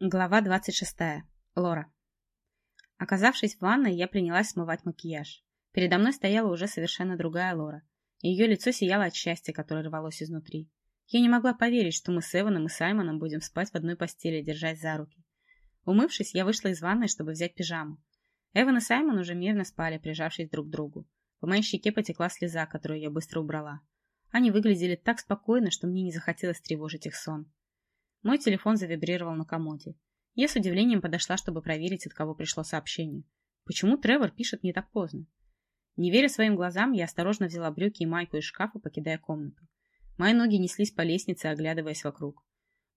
Глава 26. Лора. Оказавшись в ванной, я принялась смывать макияж. Передо мной стояла уже совершенно другая Лора. Ее лицо сияло от счастья, которое рвалось изнутри. Я не могла поверить, что мы с Эваном и Саймоном будем спать в одной постели, держась за руки. Умывшись, я вышла из ванной, чтобы взять пижаму. Эван и Саймон уже мирно спали, прижавшись друг к другу. По моей щеке потекла слеза, которую я быстро убрала. Они выглядели так спокойно, что мне не захотелось тревожить их сон. Мой телефон завибрировал на комоде. Я с удивлением подошла, чтобы проверить, от кого пришло сообщение. Почему Тревор пишет мне так поздно? Не веря своим глазам, я осторожно взяла брюки и майку из шкафа, покидая комнату. Мои ноги неслись по лестнице, оглядываясь вокруг.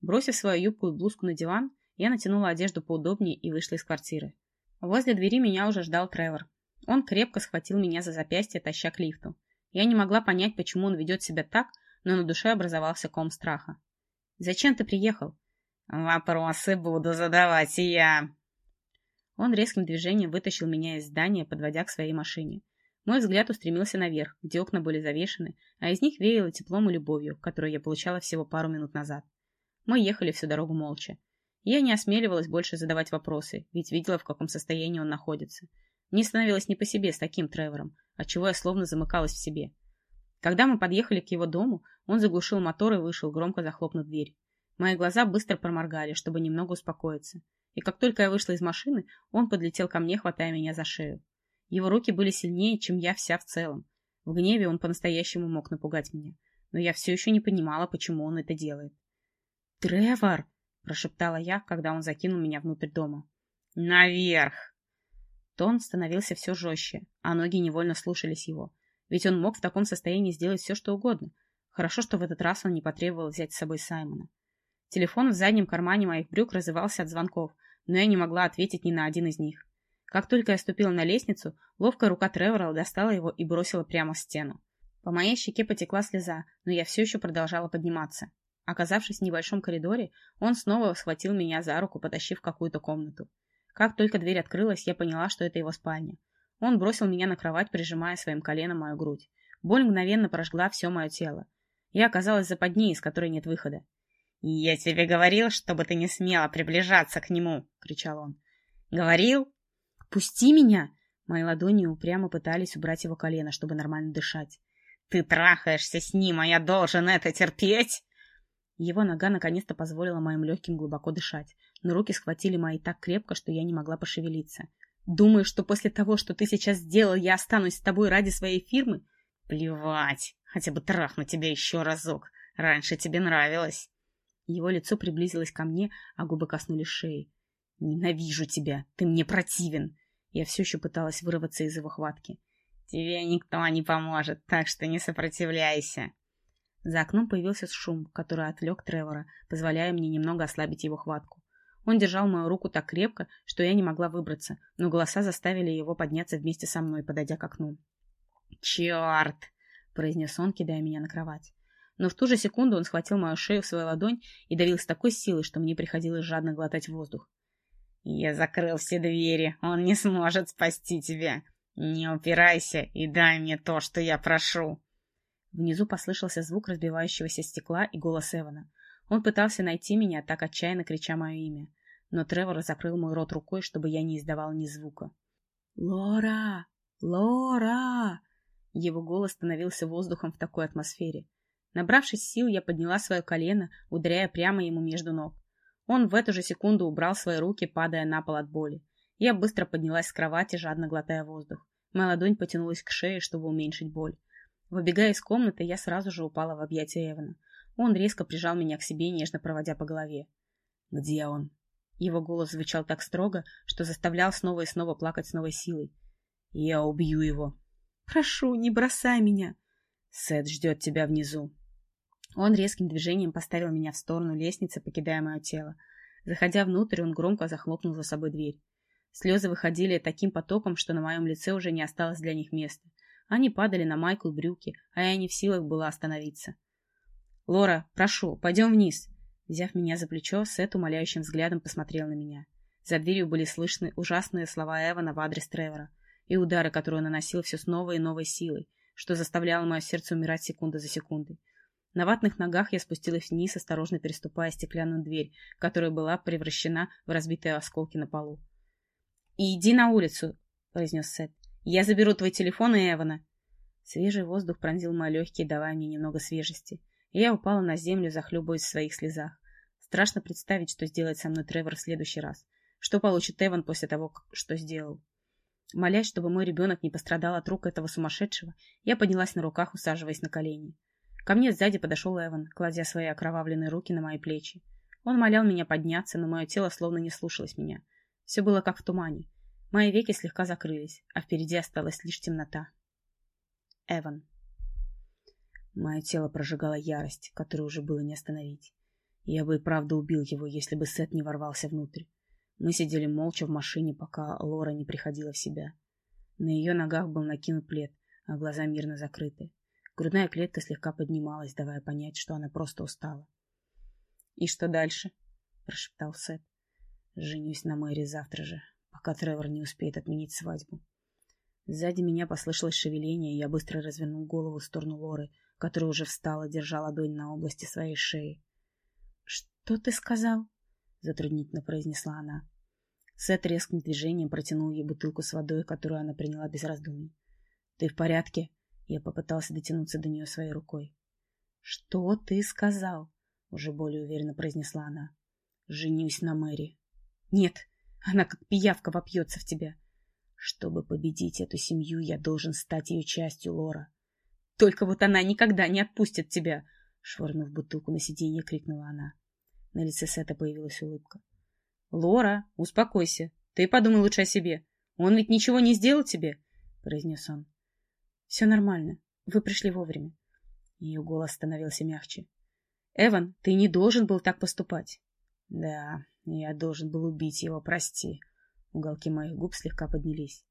Бросив свою юбку и блузку на диван, я натянула одежду поудобнее и вышла из квартиры. Возле двери меня уже ждал Тревор. Он крепко схватил меня за запястье, таща к лифту. Я не могла понять, почему он ведет себя так, но на душе образовался ком страха. Зачем ты приехал? Вопросы буду задавать и я. Он резким движением вытащил меня из здания, подводя к своей машине. Мой взгляд устремился наверх, где окна были завешены, а из них веяло теплом и любовью, которую я получала всего пару минут назад. Мы ехали всю дорогу молча. Я не осмеливалась больше задавать вопросы, ведь видела, в каком состоянии он находится. Мне становилось не по себе с таким Тревором, отчего я словно замыкалась в себе. Когда мы подъехали к его дому, он заглушил мотор и вышел, громко захлопнув дверь. Мои глаза быстро проморгали, чтобы немного успокоиться. И как только я вышла из машины, он подлетел ко мне, хватая меня за шею. Его руки были сильнее, чем я вся в целом. В гневе он по-настоящему мог напугать меня. Но я все еще не понимала, почему он это делает. «Тревор!» – прошептала я, когда он закинул меня внутрь дома. «Наверх!» Тон становился все жестче, а ноги невольно слушались его. Ведь он мог в таком состоянии сделать все, что угодно. Хорошо, что в этот раз он не потребовал взять с собой Саймона. Телефон в заднем кармане моих брюк разывался от звонков, но я не могла ответить ни на один из них. Как только я ступила на лестницу, ловкая рука Тревора достала его и бросила прямо в стену. По моей щеке потекла слеза, но я все еще продолжала подниматься. Оказавшись в небольшом коридоре, он снова схватил меня за руку, потащив в какую-то комнату. Как только дверь открылась, я поняла, что это его спальня. Он бросил меня на кровать, прижимая своим коленом мою грудь. Боль мгновенно прожгла все мое тело. Я оказалась за западни, из которой нет выхода. «Я тебе говорил, чтобы ты не смела приближаться к нему!» — кричал он. «Говорил?» «Пусти меня!» Мои ладони упрямо пытались убрать его колено, чтобы нормально дышать. «Ты трахаешься с ним, а я должен это терпеть!» Его нога наконец-то позволила моим легким глубоко дышать, но руки схватили мои так крепко, что я не могла пошевелиться. Думаешь, что после того, что ты сейчас сделал, я останусь с тобой ради своей фирмы? Плевать. Хотя бы трахну тебя еще разок. Раньше тебе нравилось. Его лицо приблизилось ко мне, а губы коснулись шеи. Ненавижу тебя. Ты мне противен. Я все еще пыталась вырваться из его хватки. Тебе никто не поможет, так что не сопротивляйся. За окном появился шум, который отвлек Тревора, позволяя мне немного ослабить его хватку. Он держал мою руку так крепко, что я не могла выбраться, но голоса заставили его подняться вместе со мной, подойдя к окну. «Черт!» — произнес он, кидая меня на кровать. Но в ту же секунду он схватил мою шею в свою ладонь и давил с такой силой, что мне приходилось жадно глотать воздух. «Я закрыл все двери, он не сможет спасти тебя. Не упирайся и дай мне то, что я прошу!» Внизу послышался звук разбивающегося стекла и голос Эвана. Он пытался найти меня, так отчаянно крича мое имя. Но Тревор закрыл мой рот рукой, чтобы я не издавал ни звука. «Лора! Лора!» Его голос становился воздухом в такой атмосфере. Набравшись сил, я подняла свое колено, ударяя прямо ему между ног. Он в эту же секунду убрал свои руки, падая на пол от боли. Я быстро поднялась с кровати, жадно глотая воздух. Моя ладонь потянулась к шее, чтобы уменьшить боль. Выбегая из комнаты, я сразу же упала в объятия Эвана. Он резко прижал меня к себе, нежно проводя по голове. «Где он?» Его голос звучал так строго, что заставлял снова и снова плакать с новой силой. «Я убью его!» «Прошу, не бросай меня!» «Сет ждет тебя внизу!» Он резким движением поставил меня в сторону лестницы, покидая мое тело. Заходя внутрь, он громко захлопнул за собой дверь. Слезы выходили таким потоком, что на моем лице уже не осталось для них места. Они падали на майку и брюки, а я не в силах была остановиться. «Лора, прошу, пойдем вниз!» Взяв меня за плечо, Сет умоляющим взглядом посмотрел на меня. За дверью были слышны ужасные слова Эвана в адрес Тревора и удары, которые он наносил все с новой и новой силой, что заставляло мое сердце умирать секунда за секундой. На ватных ногах я спустилась вниз, осторожно переступая стеклянную дверь, которая была превращена в разбитые осколки на полу. «Иди на улицу», — произнес Сет. «Я заберу твой телефон и Эвана». Свежий воздух пронзил мои легкие, давая мне немного свежести. Я упала на землю, захлебываясь в своих слезах. Страшно представить, что сделает со мной Тревор в следующий раз. Что получит Эван после того, что сделал. Молясь, чтобы мой ребенок не пострадал от рук этого сумасшедшего, я поднялась на руках, усаживаясь на колени. Ко мне сзади подошел Эван, кладя свои окровавленные руки на мои плечи. Он молял меня подняться, но мое тело словно не слушалось меня. Все было как в тумане. Мои веки слегка закрылись, а впереди осталась лишь темнота. Эван. Мое тело прожигало ярость, которую уже было не остановить. Я бы и правда убил его, если бы Сет не ворвался внутрь. Мы сидели молча в машине, пока Лора не приходила в себя. На ее ногах был накинут плед, а глаза мирно закрыты. Грудная клетка слегка поднималась, давая понять, что она просто устала. «И что дальше?» — прошептал Сет. «Женюсь на Мэри завтра же, пока Тревор не успеет отменить свадьбу». Сзади меня послышалось шевеление, и я быстро развернул голову в сторону Лоры, которая уже встала, держа ладонь на области своей шеи. «Что ты сказал?» — затруднительно произнесла она. Сет резким движением протянул ей бутылку с водой, которую она приняла без раздумий. «Ты в порядке?» Я попытался дотянуться до нее своей рукой. «Что ты сказал?» — уже более уверенно произнесла она. «Женюсь на Мэри». «Нет, она как пиявка вопьется в тебя». «Чтобы победить эту семью, я должен стать ее частью, Лора». «Только вот она никогда не отпустит тебя!» Швырнув бутылку на сиденье, крикнула она. На лице Сета появилась улыбка. «Лора, успокойся. Ты подумай лучше о себе. Он ведь ничего не сделал тебе?» — произнес он. Все нормально. Вы пришли вовремя. Ее голос становился мягче. Эван, ты не должен был так поступать. Да, я должен был убить его, прости. Уголки моих губ слегка поднялись.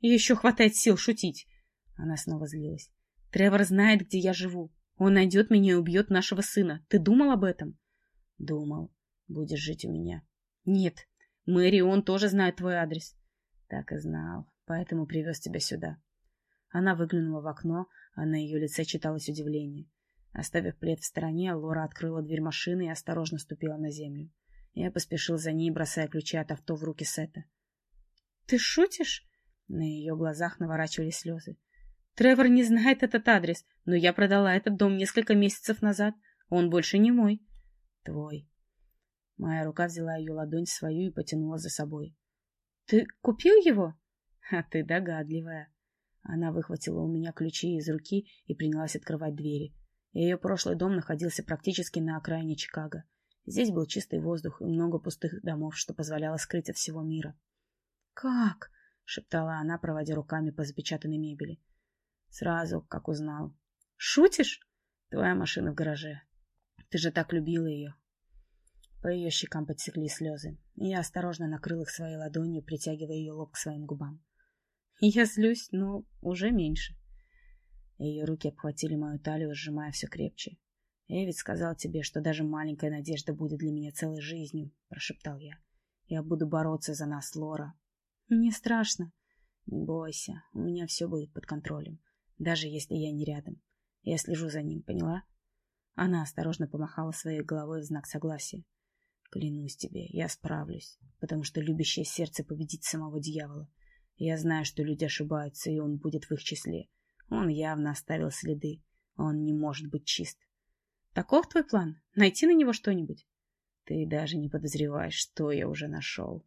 Еще хватает сил шутить. Она снова злилась. Тревор знает, где я живу. Он найдет меня и убьет нашего сына. Ты думал об этом? Думал. Будешь жить у меня. Нет. Мэри, он тоже знает твой адрес. Так и знал. Поэтому привез тебя сюда. Она выглянула в окно, а на ее лице читалось удивление. Оставив плед в стороне, Лора открыла дверь машины и осторожно ступила на землю. Я поспешил за ней, бросая ключи от авто в руки Сета. — Ты шутишь? На ее глазах наворачивались слезы. — Тревор не знает этот адрес, но я продала этот дом несколько месяцев назад. Он больше не мой. — Твой. Моя рука взяла ее ладонь свою и потянула за собой. — Ты купил его? — А ты догадливая. Она выхватила у меня ключи из руки и принялась открывать двери. Ее прошлый дом находился практически на окраине Чикаго. Здесь был чистый воздух и много пустых домов, что позволяло скрыть от всего мира. «Как?» — шептала она, проводя руками по запечатанной мебели. «Сразу, как узнал». «Шутишь?» «Твоя машина в гараже. Ты же так любила ее». По ее щекам подсекли слезы, и я осторожно накрыл их своей ладонью, притягивая ее лоб к своим губам. Я злюсь, но уже меньше. Ее руки обхватили мою талию, сжимая все крепче. «Я ведь сказал тебе, что даже маленькая надежда будет для меня целой жизнью», — прошептал я. «Я буду бороться за нас, Лора». «Мне страшно». «Не бойся, у меня все будет под контролем, даже если я не рядом. Я слежу за ним, поняла?» Она осторожно помахала своей головой в знак согласия. «Клянусь тебе, я справлюсь, потому что любящее сердце победит самого дьявола. Я знаю, что люди ошибаются, и он будет в их числе. Он явно оставил следы. Он не может быть чист. Таков твой план? Найти на него что-нибудь? Ты даже не подозреваешь, что я уже нашел.